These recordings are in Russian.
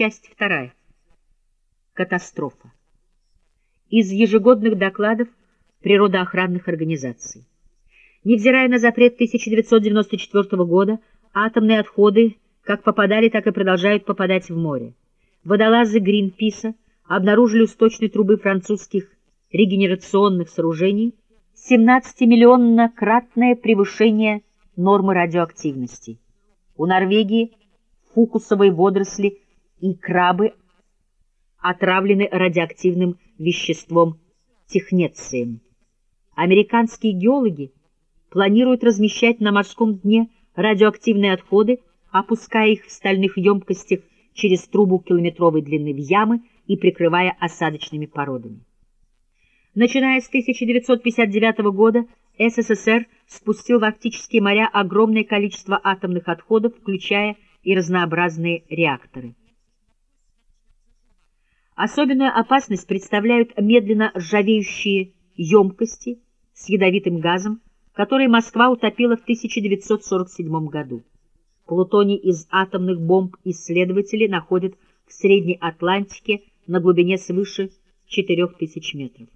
Часть вторая. Катастрофа. Из ежегодных докладов природоохранных организаций. Невзирая на запрет 1994 года, атомные отходы как попадали, так и продолжают попадать в море. Водолазы Гринписа обнаружили у сточной трубы французских регенерационных сооружений 17-миллионно-кратное превышение нормы радиоактивности. У Норвегии фукусовые водоросли и крабы отравлены радиоактивным веществом технецием. Американские геологи планируют размещать на морском дне радиоактивные отходы, опуская их в стальных емкостях через трубу километровой длины в ямы и прикрывая осадочными породами. Начиная с 1959 года СССР спустил в арктические моря огромное количество атомных отходов, включая и разнообразные реакторы. Особенную опасность представляют медленно ржавеющие емкости с ядовитым газом, которые Москва утопила в 1947 году. Плутоний из атомных бомб исследователи находят в Средней Атлантике на глубине свыше 4000 метров.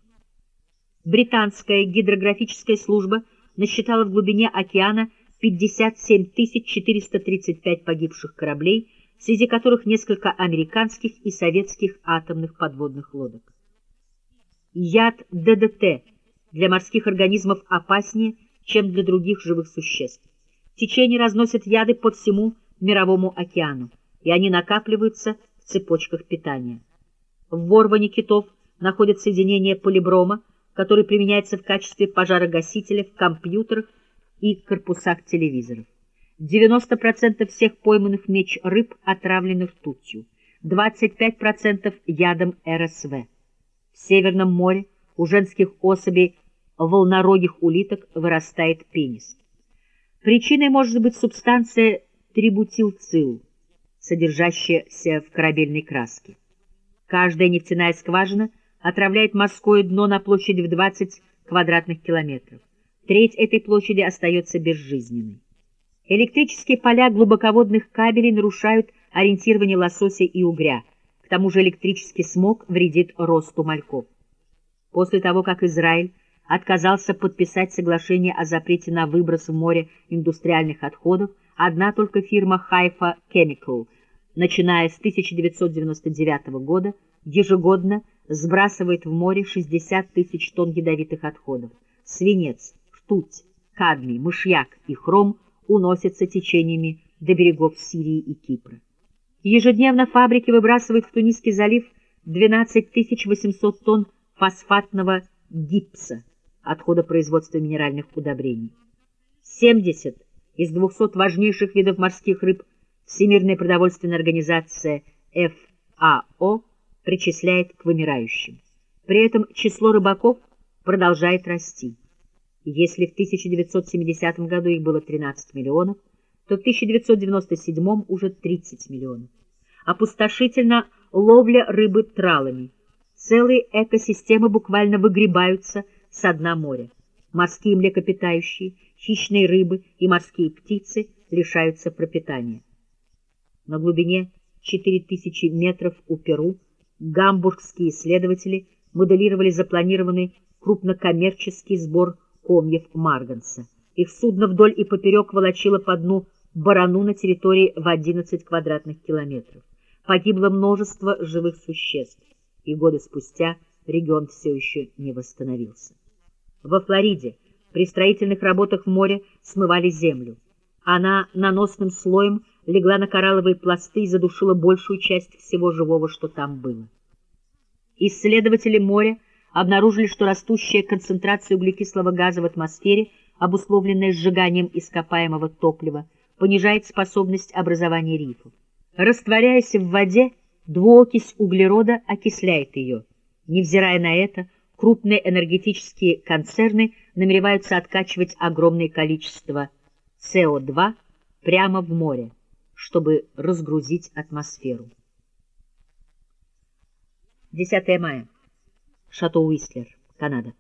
Британская гидрографическая служба насчитала в глубине океана 57 435 погибших кораблей, среди которых несколько американских и советских атомных подводных лодок. Яд ДДТ для морских организмов опаснее, чем для других живых существ. Течение разносят яды по всему мировому океану, и они накапливаются в цепочках питания. В ворване китов находят соединение полиброма, который применяется в качестве пожарогасителя в компьютерах и корпусах телевизоров. 90% всех пойманных меч рыб отравлены ртутью, 25% ядом РСВ. В Северном море у женских особей волнорогих улиток вырастает пенис. Причиной может быть субстанция трибутилцил, содержащаяся в корабельной краске. Каждая нефтяная скважина отравляет морское дно на площади в 20 квадратных километров. Треть этой площади остается безжизненной. Электрические поля глубоководных кабелей нарушают ориентирование лосося и угря. К тому же электрический смог вредит росту мальков. После того, как Израиль отказался подписать соглашение о запрете на выброс в море индустриальных отходов, одна только фирма Haifa Chemical, начиная с 1999 года, ежегодно сбрасывает в море 60 тысяч тонн ядовитых отходов. Свинец, ртуть, кадмий, мышьяк и хром уносятся течениями до берегов Сирии и Кипра. Ежедневно фабрики выбрасывают в Тунисский залив 12 800 тонн фосфатного гипса, отхода производства минеральных удобрений. 70 из 200 важнейших видов морских рыб Всемирная продовольственная организация ФАО причисляет к вымирающим. При этом число рыбаков продолжает расти. Если в 1970 году их было 13 миллионов, то в 1997 уже 30 миллионов. Опустошительно ловля рыбы тралами. Целые экосистемы буквально выгребаются со дна моря. Морские млекопитающие, хищные рыбы и морские птицы лишаются пропитания. На глубине 4000 метров у Перу гамбургские исследователи моделировали запланированный крупнокоммерческий сбор комьев марганца. Их судно вдоль и поперек волочило по дну барану на территории в 11 квадратных километров. Погибло множество живых существ, и годы спустя регион все еще не восстановился. Во Флориде при строительных работах в море смывали землю. Она наносным слоем легла на коралловые пласты и задушила большую часть всего живого, что там было. Исследователи моря обнаружили, что растущая концентрация углекислого газа в атмосфере, обусловленная сжиганием ископаемого топлива, понижает способность образования рифов. Растворяясь в воде, двуокись углерода окисляет ее. Невзирая на это, крупные энергетические концерны намереваются откачивать огромное количество СО2 прямо в море, чтобы разгрузить атмосферу. 10 мая. Шато Уистлер, Канада.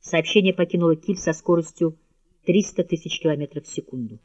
Сообщение покинуло Киль со скоростью 300 тысяч километров в секунду.